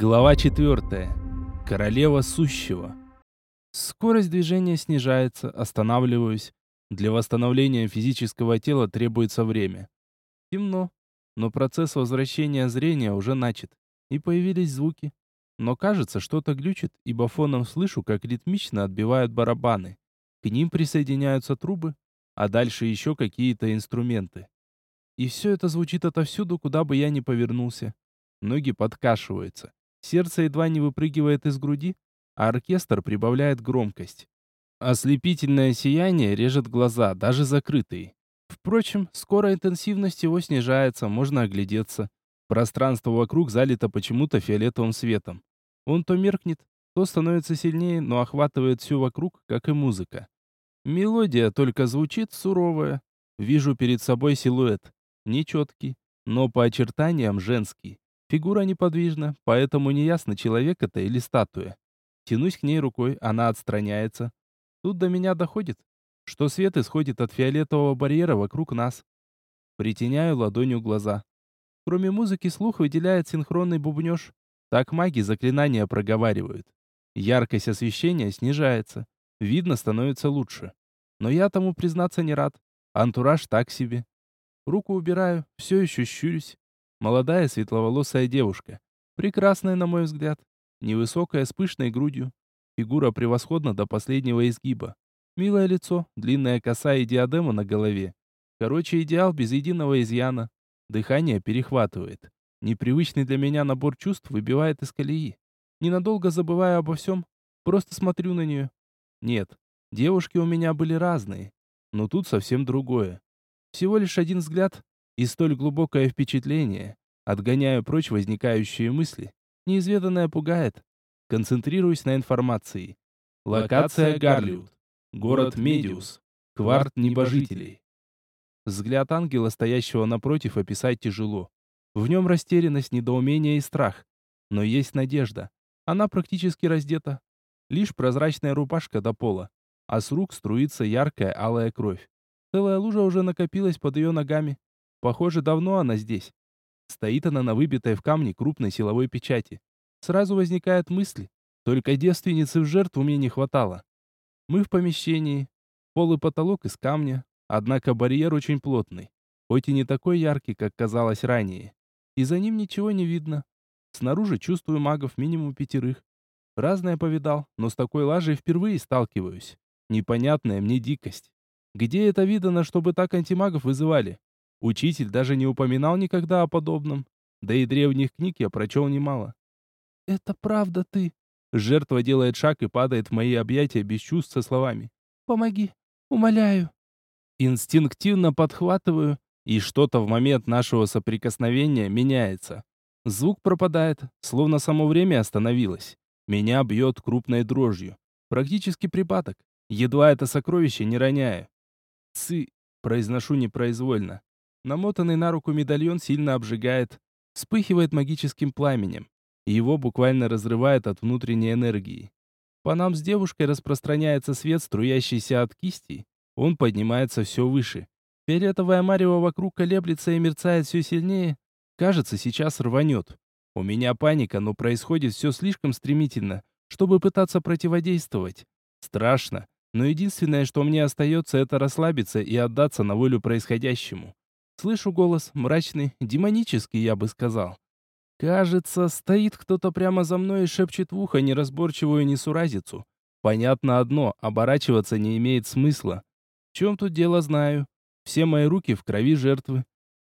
Глава 4. Королева сущего. Скорость движения снижается, останавливаюсь. Для восстановления физического тела требуется время. Темно, но процесс возвращения зрения уже начат. И появились звуки. Но кажется, что-то глючит, ибо фоном слышу, как ритмично отбивают барабаны. К ним присоединяются трубы, а дальше еще какие-то инструменты. И все это звучит отовсюду, куда бы я ни повернулся. Ноги подкашиваются. Сердце едва не выпрыгивает из груди, а оркестр прибавляет громкость. Ослепительное сияние режет глаза, даже закрытые. Впрочем, скоро интенсивность его снижается, можно оглядеться. Пространство вокруг залито почему-то фиолетовым светом. Он то меркнет, то становится сильнее, но охватывает все вокруг, как и музыка. Мелодия только звучит суровая. Вижу перед собой силуэт. Нечеткий, но по очертаниям женский. Фигура неподвижна, поэтому неясно, человек это или статуя. Тянусь к ней рукой, она отстраняется. Тут до меня доходит, что свет исходит от фиолетового барьера вокруг нас. Притеняю ладонью глаза. Кроме музыки, слух выделяет синхронный бубнёж. Так маги заклинания проговаривают. Яркость освещения снижается. Видно становится лучше. Но я тому признаться не рад. Антураж так себе. Руку убираю, все еще щурюсь. Молодая светловолосая девушка. Прекрасная, на мой взгляд. Невысокая, с пышной грудью. Фигура превосходна до последнего изгиба. Милое лицо, длинная коса и диадема на голове. Короче, идеал без единого изъяна. Дыхание перехватывает. Непривычный для меня набор чувств выбивает из колеи. Ненадолго забываю обо всем, просто смотрю на нее. Нет, девушки у меня были разные, но тут совсем другое. Всего лишь один взгляд, и столь глубокое впечатление, отгоняю прочь возникающие мысли, неизведанное пугает. Концентрируюсь на информации. Локация Гарлиуд. Город Медиус. Кварт небожителей. Взгляд ангела, стоящего напротив, описать тяжело. В нем растерянность, недоумение и страх. Но есть надежда. Она практически раздета. Лишь прозрачная рубашка до пола. А с рук струится яркая алая кровь. Целая лужа уже накопилась под ее ногами. Похоже, давно она здесь. Стоит она на выбитой в камне крупной силовой печати. Сразу возникает мысль, только девственницы в жертву мне не хватало. Мы в помещении. Пол и потолок из камня, однако барьер очень плотный, хоть и не такой яркий, как казалось ранее. И за ним ничего не видно. Снаружи чувствую магов минимум пятерых. Разное повидал, но с такой лажей впервые сталкиваюсь. Непонятная мне дикость. Где это видано, чтобы так антимагов вызывали? Учитель даже не упоминал никогда о подобном. Да и древних книг я прочел немало. «Это правда ты?» Жертва делает шаг и падает в мои объятия без чувств со словами. «Помоги, умоляю». Инстинктивно подхватываю, и что-то в момент нашего соприкосновения меняется. Звук пропадает, словно само время остановилось. Меня бьет крупной дрожью. Практически припадок. Едва это сокровище не роняю. «Цы», — произношу непроизвольно. Намотанный на руку медальон сильно обжигает, вспыхивает магическим пламенем. Его буквально разрывает от внутренней энергии. По нам с девушкой распространяется свет, струящийся от кисти. Он поднимается все выше. Фиолетовая марево вокруг колеблется и мерцает все сильнее. Кажется, сейчас рванет. У меня паника, но происходит все слишком стремительно, чтобы пытаться противодействовать. Страшно, но единственное, что мне остается, это расслабиться и отдаться на волю происходящему. Слышу голос, мрачный, демонический, я бы сказал. Кажется, стоит кто-то прямо за мной и шепчет в ухо неразборчивую несуразицу. Понятно одно, оборачиваться не имеет смысла. В чем тут дело, знаю. Все мои руки в крови жертвы.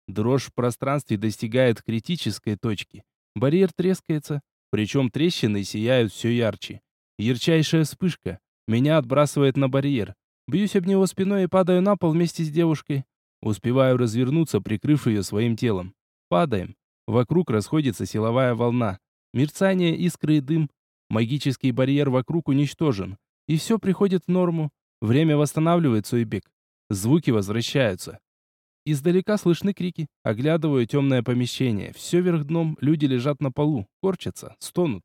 Дрожь в пространстве достигает критической точки. Барьер трескается, причем трещины сияют все ярче. Ярчайшая вспышка. Меня отбрасывает на барьер. Бьюсь об него спиной и падаю на пол вместе с девушкой. Успеваю развернуться, прикрыв ее своим телом. Падаем. Вокруг расходится силовая волна. Мерцание, искры и дым. Магический барьер вокруг уничтожен. И все приходит в норму. Время восстанавливает свой бег. Звуки возвращаются. Издалека слышны крики. Оглядываю темное помещение. Все вверх дном, люди лежат на полу, корчатся, стонут.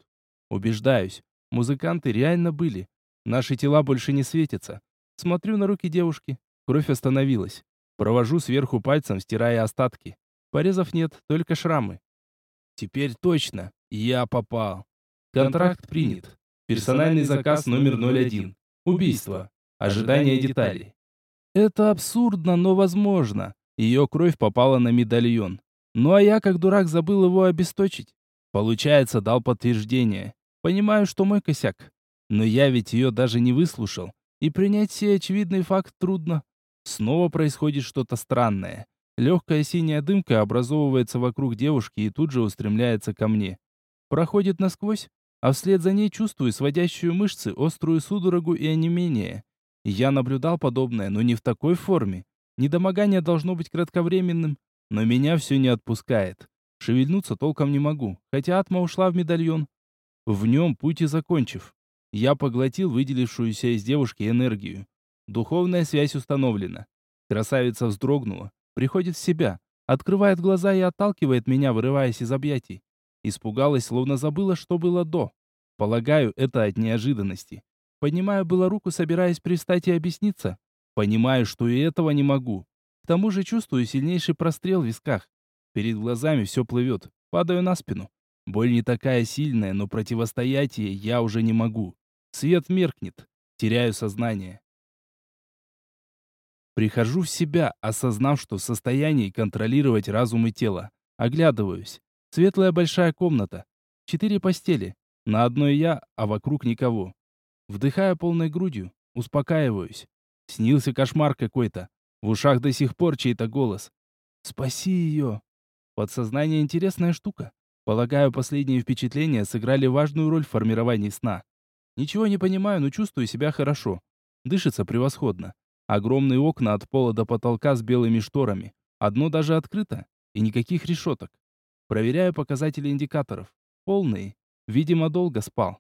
Убеждаюсь, музыканты реально были. Наши тела больше не светятся. Смотрю на руки девушки. Кровь остановилась. Провожу сверху пальцем, стирая остатки. Порезов нет, только шрамы. Теперь точно. Я попал. Контракт принят. Персональный заказ номер 01. Убийство. Ожидание деталей. Это абсурдно, но возможно. Ее кровь попала на медальон. Ну а я, как дурак, забыл его обесточить. Получается, дал подтверждение. Понимаю, что мой косяк. Но я ведь ее даже не выслушал. И принять сей очевидный факт трудно. Снова происходит что-то странное. Легкая синяя дымка образовывается вокруг девушки и тут же устремляется ко мне. Проходит насквозь, а вслед за ней чувствую сводящую мышцы, острую судорогу и онемение. Я наблюдал подобное, но не в такой форме. Недомогание должно быть кратковременным, но меня все не отпускает. Шевельнуться толком не могу, хотя атма ушла в медальон. В нем путь и закончив. Я поглотил выделившуюся из девушки энергию. Духовная связь установлена. Красавица вздрогнула, приходит в себя, открывает глаза и отталкивает меня, вырываясь из объятий. Испугалась, словно забыла, что было до. Полагаю, это от неожиданности. Поднимаю было руку, собираясь пристать и объясниться. Понимаю, что и этого не могу. К тому же чувствую сильнейший прострел в висках. Перед глазами все плывет. Падаю на спину. Боль не такая сильная, но противостоять ей я уже не могу. Свет меркнет. Теряю сознание. Прихожу в себя, осознав, что в состоянии контролировать разум и тело. Оглядываюсь. Светлая большая комната. Четыре постели. На одной я, а вокруг никого. Вдыхаю полной грудью. Успокаиваюсь. Снился кошмар какой-то. В ушах до сих пор чей-то голос. «Спаси ее!» Подсознание интересная штука. Полагаю, последние впечатления сыграли важную роль в формировании сна. Ничего не понимаю, но чувствую себя хорошо. Дышится превосходно. Огромные окна от пола до потолка с белыми шторами. Одно даже открыто. И никаких решеток. Проверяю показатели индикаторов. Полные. Видимо, долго спал.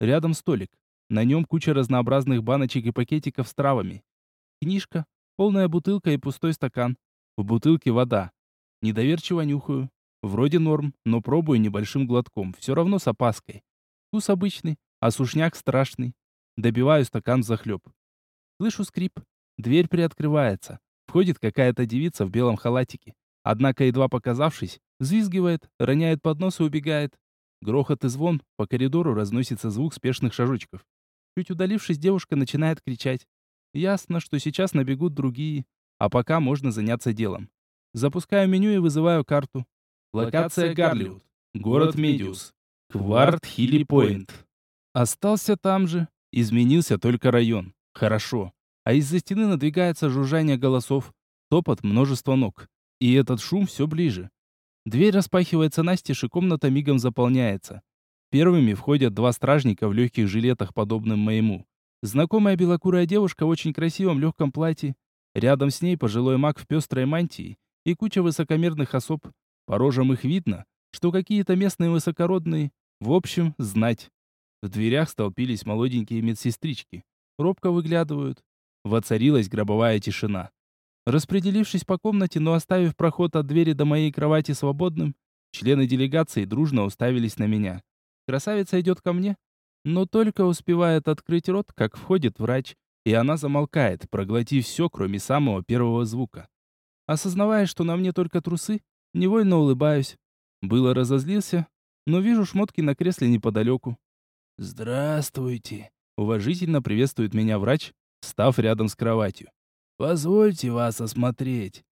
Рядом столик. На нем куча разнообразных баночек и пакетиков с травами. Книжка, полная бутылка и пустой стакан. В бутылке вода. Недоверчиво нюхаю. Вроде норм, но пробую небольшим глотком. Все равно с опаской. Вкус обычный, а сушняк страшный. Добиваю стакан захлеб. Слышу скрип. Дверь приоткрывается. Входит какая-то девица в белом халатике. Однако, едва показавшись, взвизгивает, роняет поднос и убегает. Грохот и звон, по коридору разносится звук спешных шажочков. Чуть удалившись, девушка начинает кричать. Ясно, что сейчас набегут другие, а пока можно заняться делом. Запускаю меню и вызываю карту. Локация Гарлиуд. Город Медиус. Кварт Хилли Пойнт. Остался там же. Изменился только район. Хорошо а из-за стены надвигается жужжание голосов, топот множества ног. И этот шум все ближе. Дверь распахивается настежь, и комната мигом заполняется. Первыми входят два стражника в легких жилетах, подобным моему. Знакомая белокурая девушка в очень красивом легком платье. Рядом с ней пожилой маг в пестрой мантии и куча высокомерных особ. По рожам их видно, что какие-то местные высокородные. В общем, знать. В дверях столпились молоденькие медсестрички. Робко выглядывают. Воцарилась гробовая тишина. Распределившись по комнате, но оставив проход от двери до моей кровати свободным, члены делегации дружно уставились на меня. Красавица идет ко мне, но только успевает открыть рот, как входит врач, и она замолкает, проглотив все, кроме самого первого звука. Осознавая, что на мне только трусы, невольно улыбаюсь. Было разозлился, но вижу шмотки на кресле неподалеку. «Здравствуйте!» — уважительно приветствует меня врач, став рядом с кроватью. «Позвольте вас осмотреть.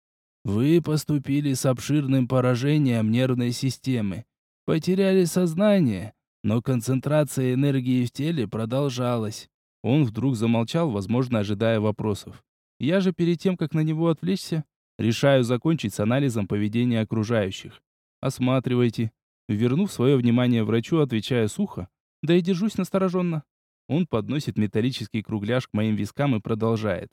Вы поступили с обширным поражением нервной системы, потеряли сознание, но концентрация энергии в теле продолжалась». Он вдруг замолчал, возможно, ожидая вопросов. Я же перед тем, как на него отвлечься, решаю закончить с анализом поведения окружающих. Осматривайте. Вернув свое внимание врачу, отвечаю сухо, да и держусь настороженно. Он подносит металлический кругляш к моим вискам и продолжает.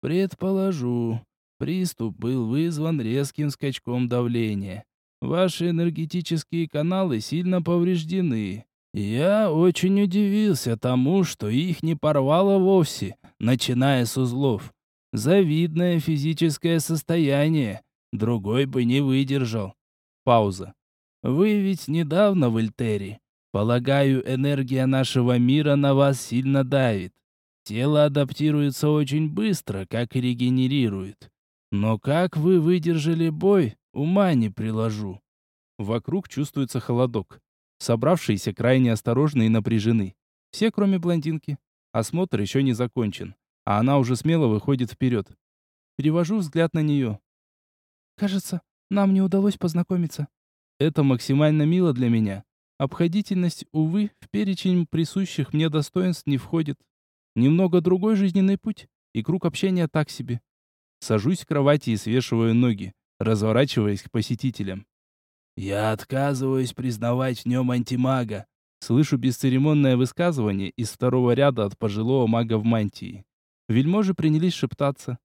«Предположу, приступ был вызван резким скачком давления. Ваши энергетические каналы сильно повреждены. Я очень удивился тому, что их не порвало вовсе, начиная с узлов. Завидное физическое состояние. Другой бы не выдержал». Пауза. «Вы ведь недавно в Эльтере. Полагаю, энергия нашего мира на вас сильно давит. Тело адаптируется очень быстро, как и регенерирует. Но как вы выдержали бой, ума не приложу. Вокруг чувствуется холодок. Собравшиеся крайне осторожны и напряжены. Все, кроме блондинки. Осмотр еще не закончен, а она уже смело выходит вперед. Перевожу взгляд на нее. «Кажется, нам не удалось познакомиться». Это максимально мило для меня. Обходительность, увы, в перечень присущих мне достоинств не входит. Немного другой жизненный путь, и круг общения так себе. Сажусь в кровати и свешиваю ноги, разворачиваясь к посетителям. «Я отказываюсь признавать в нем антимага», Слышу бесцеремонное высказывание из второго ряда от пожилого мага в мантии. Вельможи принялись шептаться.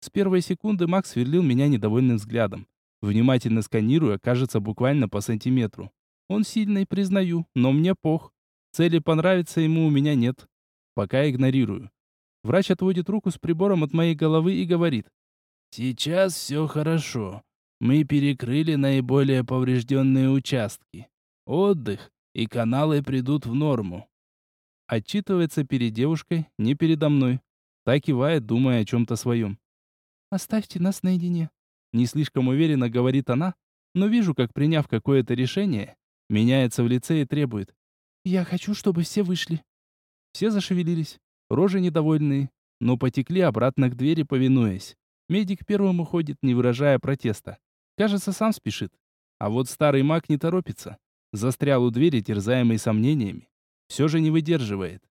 С первой секунды Макс сверлил меня недовольным взглядом, внимательно сканируя, кажется, буквально по сантиметру. Он сильный, признаю, но мне пох. Цели понравиться ему у меня нет. Пока игнорирую. Врач отводит руку с прибором от моей головы и говорит. «Сейчас все хорошо. Мы перекрыли наиболее поврежденные участки. Отдых, и каналы придут в норму». Отчитывается перед девушкой, не передо мной. Так кивает, думая о чем-то своем. «Оставьте нас наедине». Не слишком уверенно говорит она, но вижу, как, приняв какое-то решение, Меняется в лице и требует. «Я хочу, чтобы все вышли». Все зашевелились, рожи недовольные, но потекли обратно к двери, повинуясь. Медик первым уходит, не выражая протеста. Кажется, сам спешит. А вот старый маг не торопится. Застрял у двери, терзаемый сомнениями. Все же не выдерживает.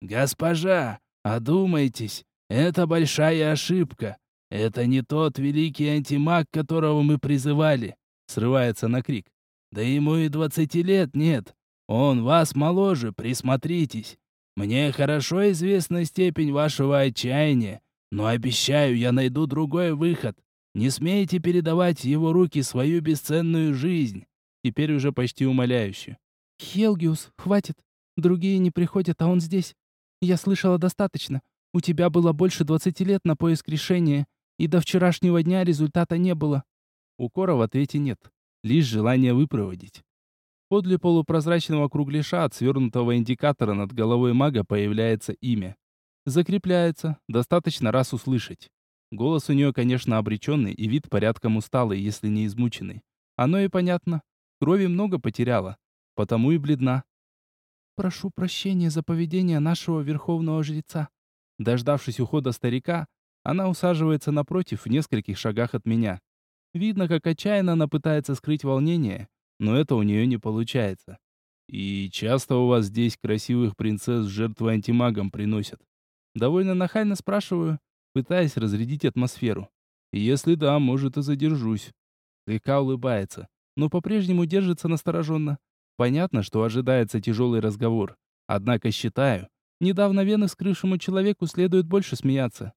«Госпожа, одумайтесь, это большая ошибка. Это не тот великий антимаг, которого мы призывали», срывается на крик. Да ему и двадцати лет нет. Он вас моложе, присмотритесь. Мне хорошо известна степень вашего отчаяния, но обещаю, я найду другой выход. Не смейте передавать в его руки свою бесценную жизнь. Теперь уже почти умоляюще. Хелгиус, хватит. Другие не приходят, а он здесь. Я слышала достаточно. У тебя было больше двадцати лет на поиск решения, и до вчерашнего дня результата не было. Укора в ответе нет лишь желание выпроводить. Подле полупрозрачного кругляша от свернутого индикатора над головой мага появляется имя. Закрепляется, достаточно раз услышать. Голос у нее, конечно, обреченный и вид порядком усталый, если не измученный. Оно и понятно. Крови много потеряла, потому и бледна. «Прошу прощения за поведение нашего верховного жреца». Дождавшись ухода старика, она усаживается напротив в нескольких шагах от меня. Видно, как отчаянно она пытается скрыть волнение, но это у нее не получается. И часто у вас здесь красивых принцесс жертвы антимагом приносят? Довольно нахально спрашиваю, пытаясь разрядить атмосферу. Если да, может и задержусь. Слегка улыбается, но по-прежнему держится настороженно. Понятно, что ожидается тяжелый разговор. Однако считаю, недавно вены вскрывшему человеку следует больше смеяться.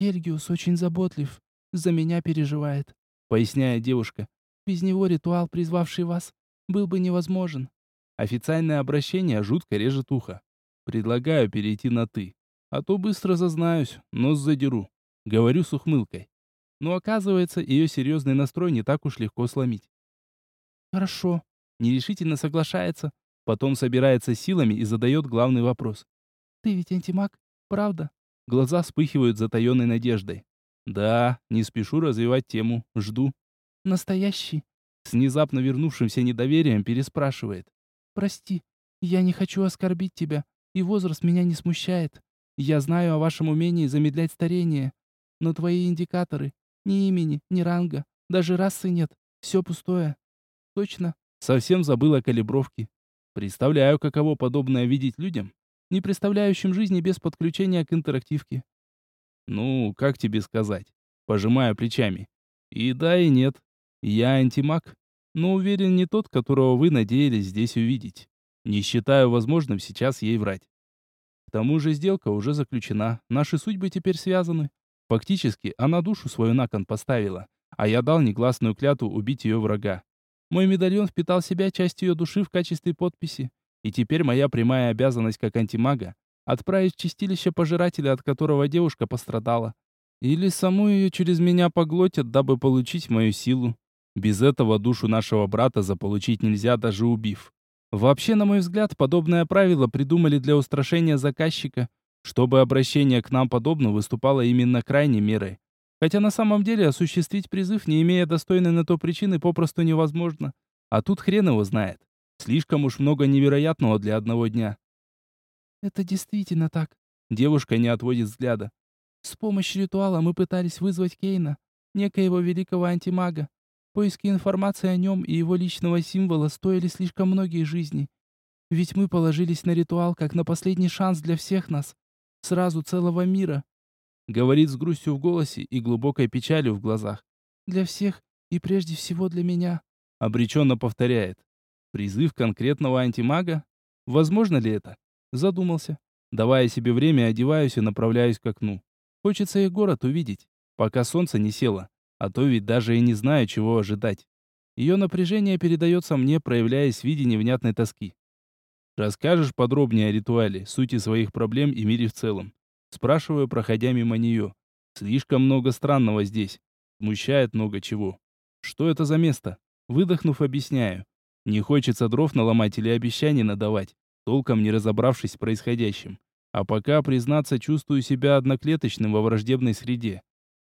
Ергиус очень заботлив за меня переживает», — поясняет девушка. «Без него ритуал, призвавший вас, был бы невозможен». Официальное обращение жутко режет ухо. Предлагаю перейти на «ты». А то быстро зазнаюсь, нос задеру. Говорю с ухмылкой. Но оказывается, ее серьезный настрой не так уж легко сломить. «Хорошо», — нерешительно соглашается, потом собирается силами и задает главный вопрос. «Ты ведь антимаг, правда?» Глаза вспыхивают затаенной надеждой. Да, не спешу развивать тему, жду. Настоящий? С внезапно вернувшимся недоверием переспрашивает. Прости, я не хочу оскорбить тебя, и возраст меня не смущает. Я знаю о вашем умении замедлять старение, но твои индикаторы, ни имени, ни ранга, даже расы нет, все пустое. Точно? Совсем забыл о калибровке. Представляю, каково подобное видеть людям, не представляющим жизни без подключения к интерактивке. Ну, как тебе сказать? Пожимаю плечами. И да, и нет. Я антимаг, но уверен не тот, которого вы надеялись здесь увидеть. Не считаю возможным сейчас ей врать. К тому же сделка уже заключена, наши судьбы теперь связаны. Фактически, она душу свою на кон поставила, а я дал негласную клятву убить ее врага. Мой медальон впитал в себя часть ее души в качестве подписи, и теперь моя прямая обязанность как антимага отправить в чистилище пожирателя, от которого девушка пострадала. Или саму ее через меня поглотят, дабы получить мою силу. Без этого душу нашего брата заполучить нельзя, даже убив. Вообще, на мой взгляд, подобное правило придумали для устрашения заказчика, чтобы обращение к нам подобно выступало именно крайней мерой. Хотя на самом деле осуществить призыв, не имея достойной на то причины, попросту невозможно. А тут хрен его знает. Слишком уж много невероятного для одного дня. Это действительно так. Девушка не отводит взгляда. С помощью ритуала мы пытались вызвать Кейна, некоего великого антимага. Поиски информации о нем и его личного символа стоили слишком многие жизни. Ведь мы положились на ритуал как на последний шанс для всех нас. Сразу целого мира. Говорит с грустью в голосе и глубокой печалью в глазах. Для всех и прежде всего для меня. Обреченно повторяет. Призыв конкретного антимага? Возможно ли это? Задумался. Давая себе время, одеваюсь и направляюсь к окну. Хочется и город увидеть, пока солнце не село. А то ведь даже и не знаю, чего ожидать. Ее напряжение передается мне, проявляясь в виде невнятной тоски. Расскажешь подробнее о ритуале, сути своих проблем и мире в целом? Спрашиваю, проходя мимо нее. Слишком много странного здесь. Смущает много чего. Что это за место? Выдохнув, объясняю. Не хочется дров наломать или обещаний надавать, толком не разобравшись в происходящем. А пока, признаться, чувствую себя одноклеточным во враждебной среде.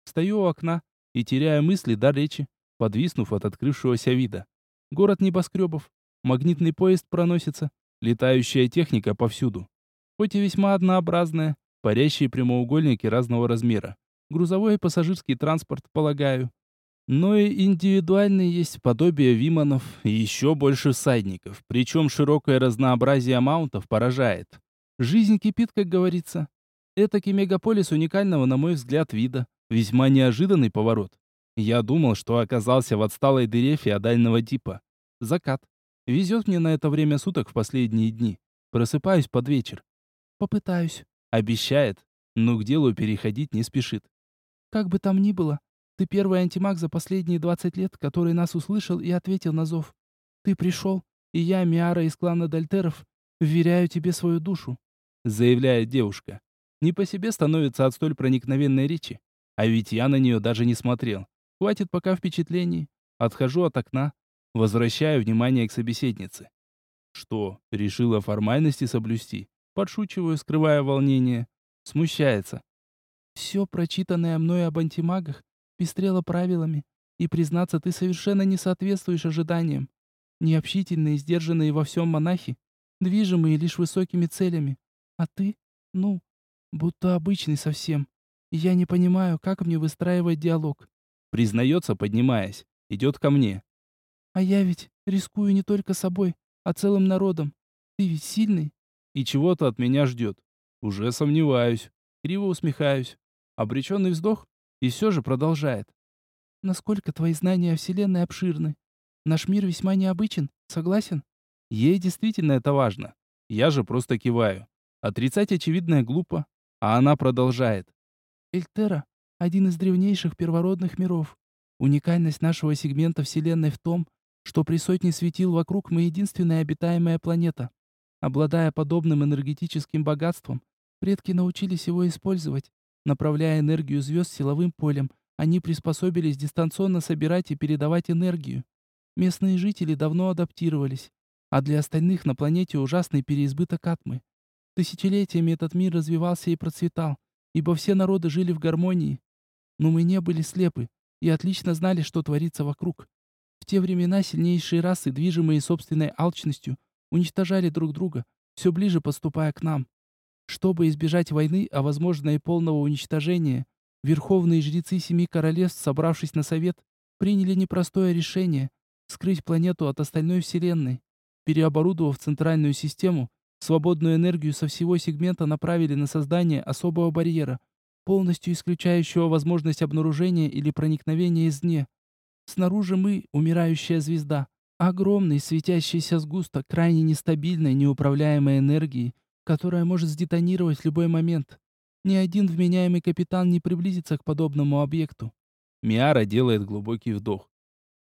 Стою у окна и теряю мысли до речи, подвиснув от открывшегося вида. Город небоскребов, магнитный поезд проносится, летающая техника повсюду. Хоть и весьма однообразная, парящие прямоугольники разного размера. Грузовой и пассажирский транспорт, полагаю. Но и индивидуальные есть подобие виманов и еще больше всадников. Причем широкое разнообразие маунтов поражает. Жизнь кипит, как говорится. Этакий мегаполис уникального, на мой взгляд, вида. Весьма неожиданный поворот. Я думал, что оказался в отсталой дыре феодального типа. Закат. Везет мне на это время суток в последние дни. Просыпаюсь под вечер. Попытаюсь. Обещает, но к делу переходить не спешит. Как бы там ни было, ты первый антимаг за последние 20 лет, который нас услышал и ответил на зов. Ты пришел, и я, Миара из клана Дальтеров, вверяю тебе свою душу заявляет девушка. Не по себе становится от столь проникновенной речи. А ведь я на нее даже не смотрел. Хватит пока впечатлений. Отхожу от окна, возвращаю внимание к собеседнице. Что, решила формальности соблюсти? Подшучиваю, скрывая волнение. Смущается. Все прочитанное мной об антимагах пестрело правилами, и, признаться, ты совершенно не соответствуешь ожиданиям. Необщительные сдержанные во всем монахи, движимые лишь высокими целями, а ты? Ну, будто обычный совсем. я не понимаю, как мне выстраивать диалог. Признается, поднимаясь. Идет ко мне. А я ведь рискую не только собой, а целым народом. Ты ведь сильный. И чего-то от меня ждет. Уже сомневаюсь. Криво усмехаюсь. Обреченный вздох. И все же продолжает. Насколько твои знания о Вселенной обширны. Наш мир весьма необычен. Согласен? Ей действительно это важно. Я же просто киваю. Отрицать очевидное глупо, а она продолжает. Эльтера — один из древнейших первородных миров. Уникальность нашего сегмента Вселенной в том, что при сотне светил вокруг мы единственная обитаемая планета. Обладая подобным энергетическим богатством, предки научились его использовать. Направляя энергию звезд силовым полем, они приспособились дистанционно собирать и передавать энергию. Местные жители давно адаптировались, а для остальных на планете ужасный переизбыток атмы. Тысячелетиями этот мир развивался и процветал, ибо все народы жили в гармонии. Но мы не были слепы и отлично знали, что творится вокруг. В те времена сильнейшие расы, движимые собственной алчностью, уничтожали друг друга, все ближе подступая к нам. Чтобы избежать войны, а возможно и полного уничтожения, верховные жрецы семи королевств, собравшись на совет, приняли непростое решение — скрыть планету от остальной Вселенной. Переоборудовав центральную систему, Свободную энергию со всего сегмента направили на создание особого барьера, полностью исключающего возможность обнаружения или проникновения извне. Снаружи мы — умирающая звезда. Огромный светящийся сгусток крайне нестабильной, неуправляемой энергии, которая может сдетонировать в любой момент. Ни один вменяемый капитан не приблизится к подобному объекту. Миара делает глубокий вдох.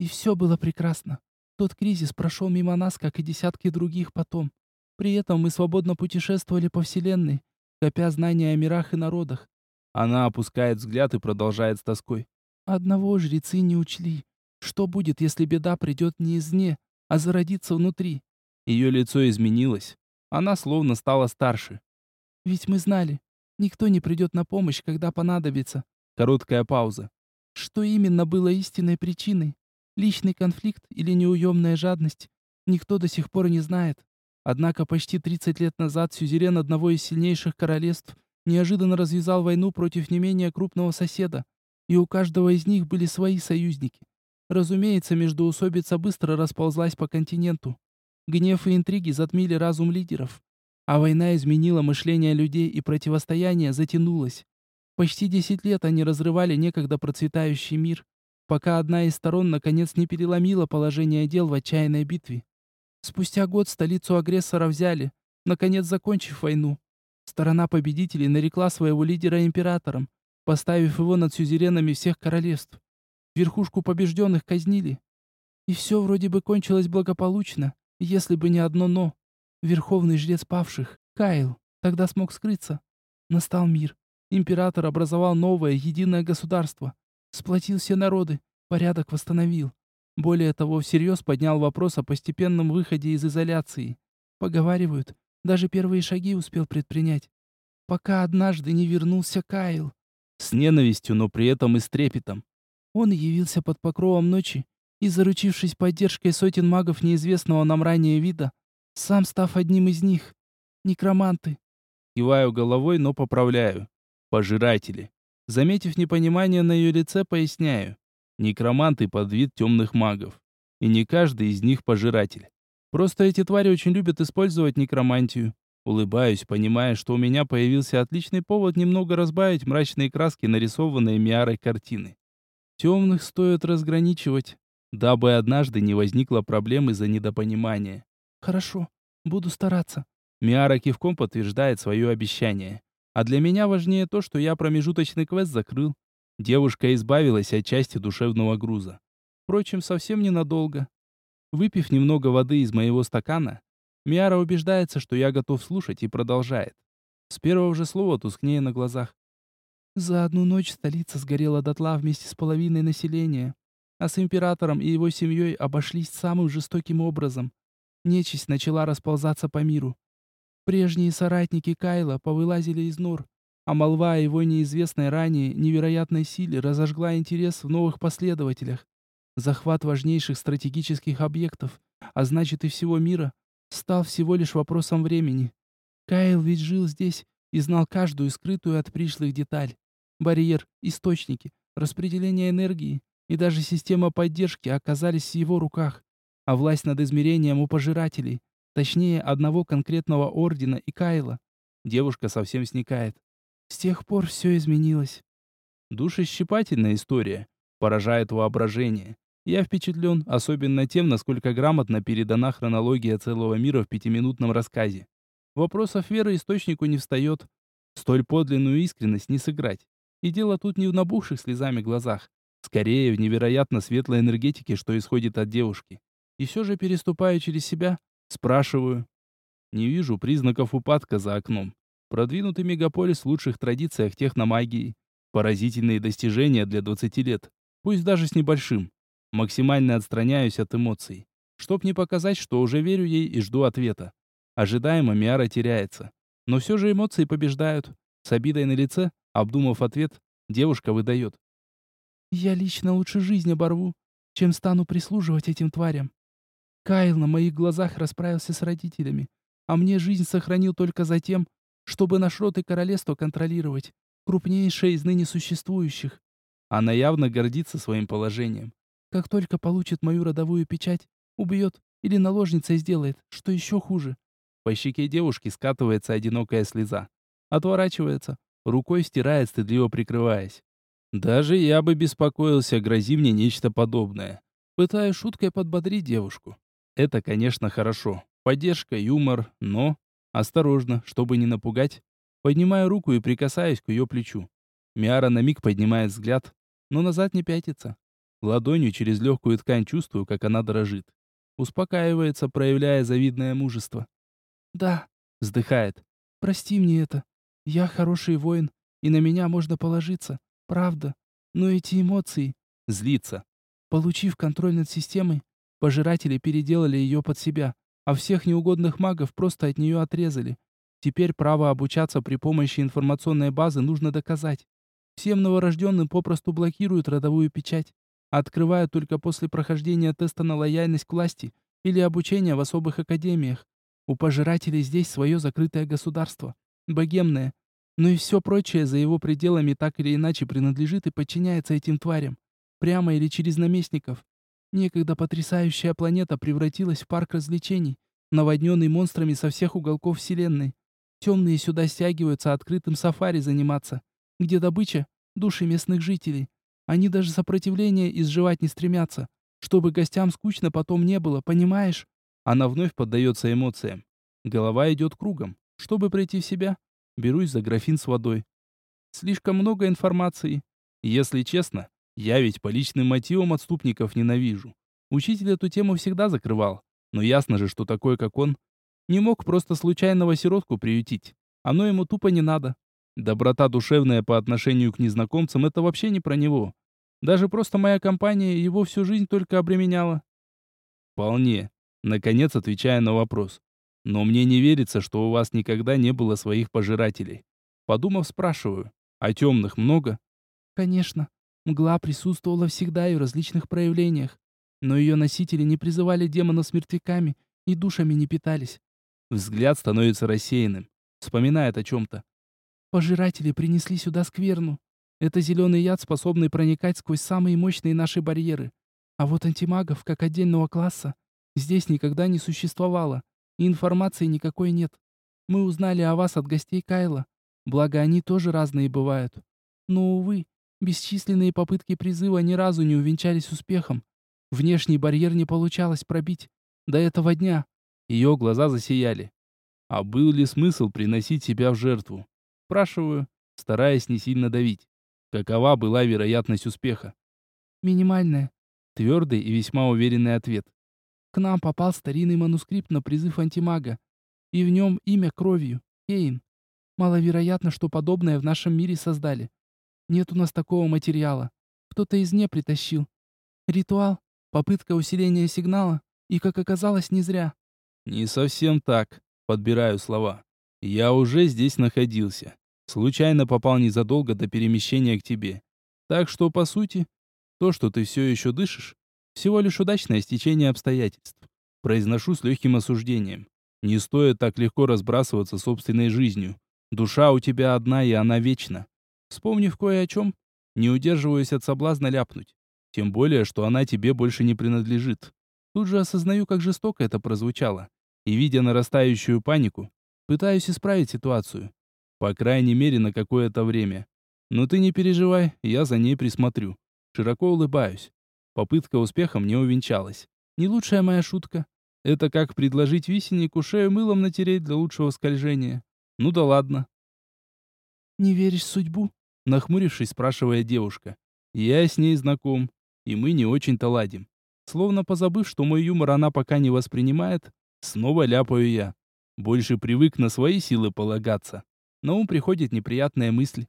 И все было прекрасно. Тот кризис прошел мимо нас, как и десятки других потом. При этом мы свободно путешествовали по Вселенной, копя знания о мирах и народах. Она опускает взгляд и продолжает с тоской. Одного жрецы не учли. Что будет, если беда придет не извне, а зародится внутри? Ее лицо изменилось. Она словно стала старше. Ведь мы знали, никто не придет на помощь, когда понадобится. Короткая пауза. Что именно было истинной причиной? Личный конфликт или неуемная жадность? никто до сих пор не знает. Однако почти 30 лет назад сюзерен одного из сильнейших королевств неожиданно развязал войну против не менее крупного соседа, и у каждого из них были свои союзники. Разумеется, междоусобица быстро расползлась по континенту. Гнев и интриги затмили разум лидеров, а война изменила мышление людей и противостояние затянулось. Почти 10 лет они разрывали некогда процветающий мир, пока одна из сторон наконец не переломила положение дел в отчаянной битве. Спустя год столицу агрессора взяли, наконец закончив войну. Сторона победителей нарекла своего лидера императором, поставив его над сюзеренами всех королевств. Верхушку побежденных казнили. И все вроде бы кончилось благополучно, если бы не одно «но». Верховный жрец павших, Кайл, тогда смог скрыться. Настал мир. Император образовал новое, единое государство. Сплотил все народы, порядок восстановил. Более того, всерьез поднял вопрос о постепенном выходе из изоляции. Поговаривают, даже первые шаги успел предпринять. Пока однажды не вернулся Кайл. С ненавистью, но при этом и с трепетом. Он явился под покровом ночи и, заручившись поддержкой сотен магов неизвестного нам ранее вида, сам став одним из них. Некроманты. Киваю головой, но поправляю. Пожиратели. Заметив непонимание на ее лице, поясняю. Некроманты под вид темных магов. И не каждый из них пожиратель. Просто эти твари очень любят использовать некромантию. Улыбаюсь, понимая, что у меня появился отличный повод немного разбавить мрачные краски, нарисованные Миарой картины. Темных стоит разграничивать, дабы однажды не возникло проблем из-за недопонимания. «Хорошо, буду стараться». Миара кивком подтверждает свое обещание. А для меня важнее то, что я промежуточный квест закрыл. Девушка избавилась от части душевного груза. Впрочем, совсем ненадолго. Выпив немного воды из моего стакана, Миара убеждается, что я готов слушать, и продолжает. С первого же слова тускнее на глазах. За одну ночь столица сгорела дотла вместе с половиной населения, а с императором и его семьей обошлись самым жестоким образом. Нечисть начала расползаться по миру. Прежние соратники Кайла повылазили из нор, а молва о его неизвестной ранее невероятной силе разожгла интерес в новых последователях. Захват важнейших стратегических объектов, а значит и всего мира, стал всего лишь вопросом времени. Кайл ведь жил здесь и знал каждую скрытую от пришлых деталь. Барьер, источники, распределение энергии и даже система поддержки оказались в его руках, а власть над измерением у пожирателей, точнее одного конкретного ордена и Кайла. Девушка совсем сникает. С тех пор все изменилось. Душещипательная история. Поражает воображение. Я впечатлен, особенно тем, насколько грамотно передана хронология целого мира в пятиминутном рассказе. Вопросов веры источнику не встает. Столь подлинную искренность не сыграть. И дело тут не в набухших слезами глазах. Скорее, в невероятно светлой энергетике, что исходит от девушки. И все же, переступая через себя, спрашиваю. Не вижу признаков упадка за окном. Продвинутый мегаполис в лучших традициях техномагии. Поразительные достижения для 20 лет. Пусть даже с небольшим. Максимально отстраняюсь от эмоций, чтоб не показать, что уже верю ей и жду ответа. Ожидаемо Миара теряется. Но все же эмоции побеждают. С обидой на лице, обдумав ответ, девушка выдает. «Я лично лучше жизнь оборву, чем стану прислуживать этим тварям. Кайл на моих глазах расправился с родителями, а мне жизнь сохранил только за тем, чтобы наш род и королевство контролировать, крупнейшее из ныне существующих. Она явно гордится своим положением. Как только получит мою родовую печать, убьет или наложницей сделает, что еще хуже. По щеке девушки скатывается одинокая слеза. Отворачивается, рукой стирает, стыдливо прикрываясь. Даже я бы беспокоился, грози мне нечто подобное. Пытаюсь шуткой подбодрить девушку. Это, конечно, хорошо. Поддержка, юмор, но... Осторожно, чтобы не напугать. Поднимаю руку и прикасаюсь к ее плечу. Миара на миг поднимает взгляд, но назад не пятится. Ладонью через легкую ткань чувствую, как она дрожит. Успокаивается, проявляя завидное мужество. «Да», — вздыхает. «Прости мне это. Я хороший воин, и на меня можно положиться. Правда. Но эти эмоции...» Злится. Получив контроль над системой, пожиратели переделали ее под себя, а всех неугодных магов просто от нее отрезали. Теперь право обучаться при помощи информационной базы нужно доказать. Всем новорожденным попросту блокируют родовую печать открывают только после прохождения теста на лояльность к власти или обучение в особых академиях. У пожирателей здесь свое закрытое государство, богемное. Но и все прочее за его пределами так или иначе принадлежит и подчиняется этим тварям, прямо или через наместников. Некогда потрясающая планета превратилась в парк развлечений, наводненный монстрами со всех уголков Вселенной. Темные сюда стягиваются открытым сафари заниматься, где добыча — души местных жителей. Они даже сопротивления изживать не стремятся, чтобы гостям скучно потом не было, понимаешь? Она вновь поддается эмоциям. Голова идет кругом. Чтобы прийти в себя, берусь за графин с водой. Слишком много информации. Если честно, я ведь по личным мотивам отступников ненавижу. Учитель эту тему всегда закрывал. Но ясно же, что такой, как он, не мог просто случайного сиротку приютить. Оно ему тупо не надо. Доброта душевная по отношению к незнакомцам — это вообще не про него. Даже просто моя компания его всю жизнь только обременяла. Вполне. Наконец, отвечая на вопрос. Но мне не верится, что у вас никогда не было своих пожирателей. Подумав, спрашиваю. А темных много? Конечно. Мгла присутствовала всегда и в различных проявлениях. Но ее носители не призывали демонов с мертвяками и душами не питались. Взгляд становится рассеянным. Вспоминает о чем-то. Пожиратели принесли сюда скверну. Это зеленый яд, способный проникать сквозь самые мощные наши барьеры. А вот антимагов, как отдельного класса, здесь никогда не существовало, и информации никакой нет. Мы узнали о вас от гостей Кайла, благо они тоже разные бывают. Но, увы, бесчисленные попытки призыва ни разу не увенчались успехом. Внешний барьер не получалось пробить. До этого дня. Ее глаза засияли. А был ли смысл приносить себя в жертву? Спрашиваю, стараясь не сильно давить. Какова была вероятность успеха? Минимальная. Твердый и весьма уверенный ответ. Нам попал старинный манускрипт на призыв антимага. И в нем имя кровью. Кейн. Маловероятно, что подобное в нашем мире создали. Нет у нас такого материала. Кто-то извне притащил. Ритуал, попытка усиления сигнала, и, как оказалось, не зря. Не совсем так, подбираю слова. Я уже здесь находился. Случайно попал незадолго до перемещения к тебе. Так что, по сути, то, что ты все еще дышишь, всего лишь удачное стечение обстоятельств. Произношу с легким осуждением. Не стоит так легко разбрасываться собственной жизнью. Душа у тебя одна, и она вечна. Вспомнив кое о чем, не удерживаюсь от соблазна ляпнуть. Тем более, что она тебе больше не принадлежит. Тут же осознаю, как жестоко это прозвучало. И, видя нарастающую панику, пытаюсь исправить ситуацию. По крайней мере, на какое-то время. Но ты не переживай, я за ней присмотрю. Широко улыбаюсь. Попытка успехом не увенчалась. Не лучшая моя шутка. Это как предложить висеннику шею мылом натереть для лучшего скольжения. Ну да ладно. «Не веришь в судьбу?» Нахмурившись, спрашивая девушка. Я с ней знаком, и мы не очень-то ладим. Словно позабыв, что мой юмор она пока не воспринимает, снова ляпаю я. Больше привык на свои силы полагаться. На ум приходит неприятная мысль.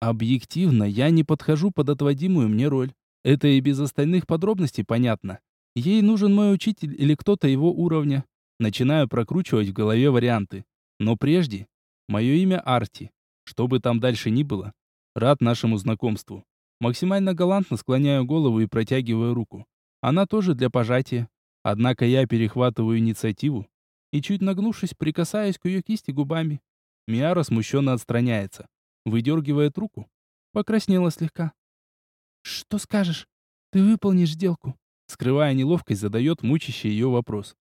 Объективно, я не подхожу под отводимую мне роль. Это и без остальных подробностей понятно. Ей нужен мой учитель или кто-то его уровня. Начинаю прокручивать в голове варианты. Но прежде, мое имя Арти. Что бы там дальше ни было, рад нашему знакомству. Максимально галантно склоняю голову и протягиваю руку. Она тоже для пожатия. Однако я перехватываю инициативу и, чуть нагнувшись, прикасаюсь к ее кисти губами. Миара смущенно отстраняется. Выдергивает руку. Покраснела слегка. «Что скажешь? Ты выполнишь сделку?» Скрывая неловкость, задает мучащий ее вопрос.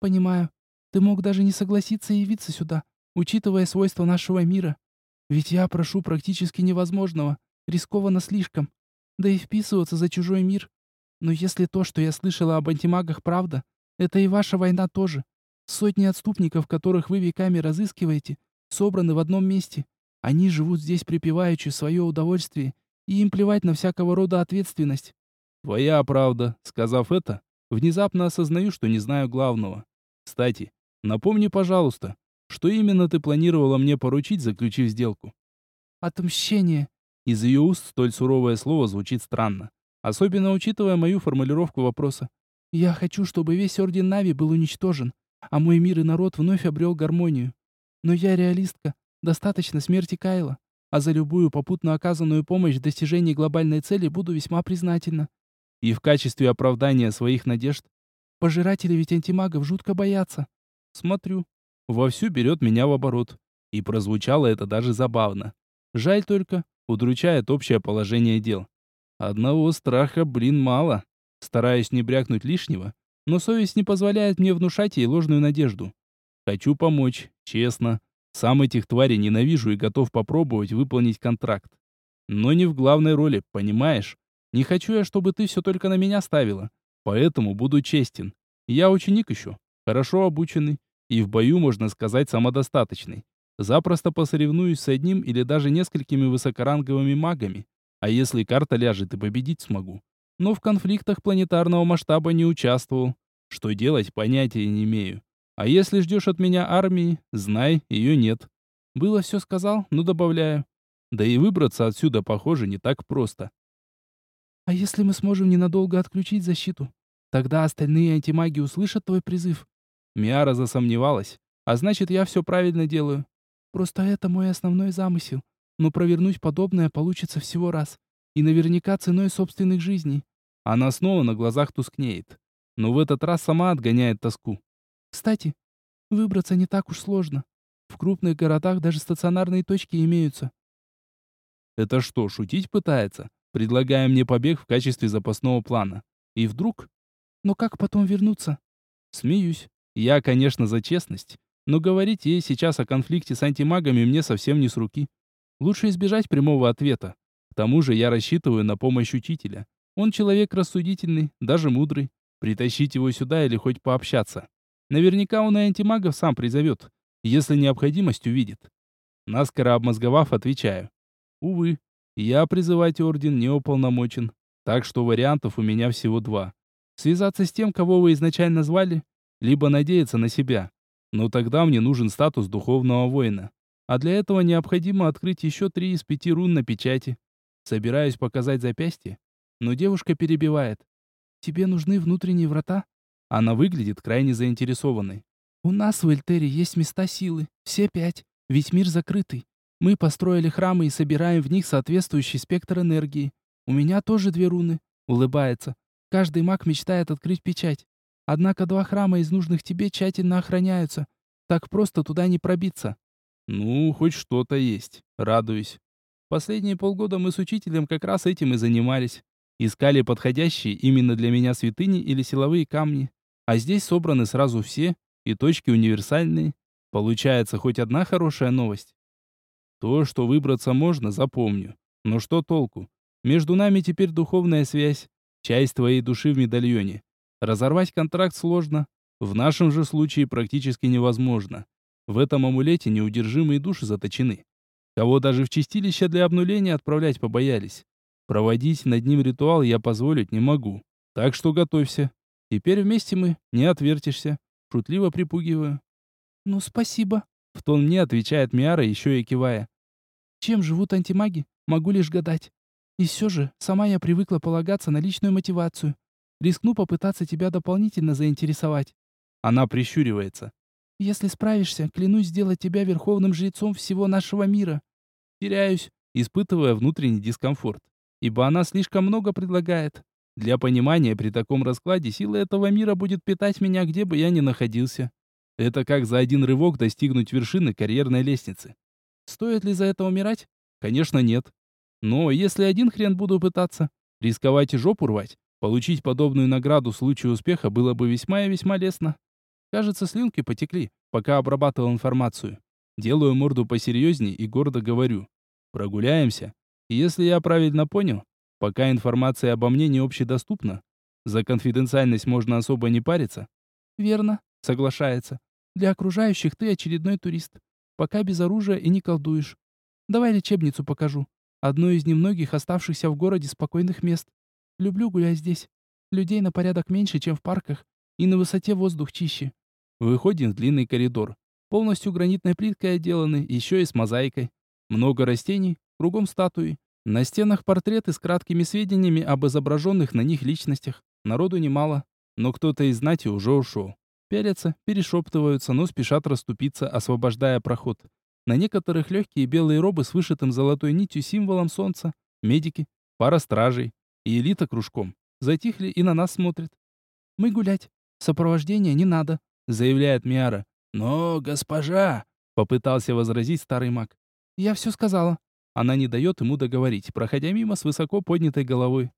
«Понимаю. Ты мог даже не согласиться явиться сюда, учитывая свойства нашего мира. Ведь я прошу практически невозможного, рискованно слишком. Да и вписываться за чужой мир. Но если то, что я слышала об антимагах, правда, это и ваша война тоже. Сотни отступников, которых вы веками разыскиваете, собраны в одном месте. Они живут здесь припеваючи свое удовольствие, и им плевать на всякого рода ответственность. Твоя правда. Сказав это, внезапно осознаю, что не знаю главного. Кстати, напомни, пожалуйста, что именно ты планировала мне поручить, заключив сделку? Отмщение. Из ее уст столь суровое слово звучит странно, особенно учитывая мою формулировку вопроса. Я хочу, чтобы весь Орден Нави был уничтожен, а мой мир и народ вновь обрел гармонию. Но я реалистка. Достаточно смерти Кайла. А за любую попутно оказанную помощь в достижении глобальной цели буду весьма признательна. И в качестве оправдания своих надежд Пожиратели ведь антимагов жутко боятся. Смотрю. Вовсю берет меня в оборот. И прозвучало это даже забавно. Жаль только, удручает общее положение дел. Одного страха, блин, мало. Стараюсь не брякнуть лишнего, но совесть не позволяет мне внушать ей ложную надежду. Хочу помочь, честно. Сам этих тварей ненавижу и готов попробовать выполнить контракт. Но не в главной роли, понимаешь? Не хочу я, чтобы ты все только на меня ставила. Поэтому буду честен. Я ученик еще, хорошо обученный и в бою, можно сказать, самодостаточный. Запросто посоревнуюсь с одним или даже несколькими высокоранговыми магами. А если карта ляжет и победить смогу. Но в конфликтах планетарного масштаба не участвовал. Что делать, понятия не имею. А если ждешь от меня армии, знай, ее нет. Было все сказал, но добавляю. Да и выбраться отсюда, похоже, не так просто. А если мы сможем ненадолго отключить защиту? Тогда остальные антимаги услышат твой призыв. Миара засомневалась. А значит, я все правильно делаю. Просто это мой основной замысел. Но провернуть подобное получится всего раз. И наверняка ценой собственных жизней. Она снова на глазах тускнеет. Но в этот раз сама отгоняет тоску. Кстати, выбраться не так уж сложно. В крупных городах даже стационарные точки имеются. Это что, шутить пытается? предлагая мне побег в качестве запасного плана. И вдруг... Но как потом вернуться? Смеюсь. Я, конечно, за честность, но говорить ей сейчас о конфликте с антимагами мне совсем не с руки. Лучше избежать прямого ответа. К тому же я рассчитываю на помощь учителя. Он человек рассудительный, даже мудрый. Притащить его сюда или хоть пообщаться. Наверняка он и антимагов сам призовет, если необходимость увидит. Наскоро обмозговав, отвечаю. Увы, я призывать орден не уполномочен, так что вариантов у меня всего два. Связаться с тем, кого вы изначально звали, либо надеяться на себя. Но тогда мне нужен статус духовного воина. А для этого необходимо открыть еще три из пяти рун на печати. Собираюсь показать запястье, но девушка перебивает. «Тебе нужны внутренние врата?» Она выглядит крайне заинтересованной. «У нас в Эльтере есть места силы, все пять, ведь мир закрытый. Мы построили храмы и собираем в них соответствующий спектр энергии. У меня тоже две руны. Улыбается. Каждый маг мечтает открыть печать. Однако два храма из нужных тебе тщательно охраняются. Так просто туда не пробиться. Ну, хоть что-то есть. Радуюсь. Последние полгода мы с учителем как раз этим и занимались. Искали подходящие именно для меня святыни или силовые камни. А здесь собраны сразу все, и точки универсальные. Получается хоть одна хорошая новость. То, что выбраться можно, запомню. Но что толку? Между нами теперь духовная связь, часть твоей души в медальоне. Разорвать контракт сложно. В нашем же случае практически невозможно. В этом амулете неудержимые души заточены. Кого даже в чистилище для обнуления отправлять побоялись. Проводить над ним ритуал я позволить не могу. Так что готовься. Теперь вместе мы, не отвертишься. Шутливо припугиваю. «Ну, спасибо», в тон мне отвечает Миара, еще и кивая. Чем живут антимаги, могу лишь гадать. И все же, сама я привыкла полагаться на личную мотивацию. Рискну попытаться тебя дополнительно заинтересовать. Она прищуривается. Если справишься, клянусь сделать тебя верховным жрецом всего нашего мира. Теряюсь, испытывая внутренний дискомфорт. Ибо она слишком много предлагает. Для понимания, при таком раскладе сила этого мира будет питать меня, где бы я ни находился. Это как за один рывок достигнуть вершины карьерной лестницы. Стоит ли за это умирать? Конечно, нет. Но если один хрен буду пытаться, рисковать и жопу рвать, получить подобную награду в случае успеха было бы весьма и весьма лестно. Кажется, слюнки потекли, пока обрабатывал информацию. Делаю морду посерьезней и гордо говорю. Прогуляемся. Если я правильно понял, пока информация обо мне не общедоступна, за конфиденциальность можно особо не париться. Верно, соглашается. Для окружающих ты очередной турист. Пока без оружия и не колдуешь. Давай лечебницу покажу. Одно из немногих оставшихся в городе спокойных мест. Люблю гулять здесь. Людей на порядок меньше, чем в парках. И на высоте воздух чище. Выходим в длинный коридор. Полностью гранитной плиткой отделаны, еще и с мозаикой. Много растений, кругом статуи. На стенах портреты с краткими сведениями об изображенных на них личностях. Народу немало, но кто-то из знати уже ушел. Пялятся, перешептываются, но спешат расступиться, освобождая проход. На некоторых легкие белые робы с вышитым золотой нитью символом солнца, медики, пара стражей и элита кружком. Затихли и на нас смотрят. Мы гулять. Сопровождения не надо, заявляет Миара. Но, госпожа, попытался возразить старый маг. Я все сказала. Она не дает ему договорить, проходя мимо с высоко поднятой головой.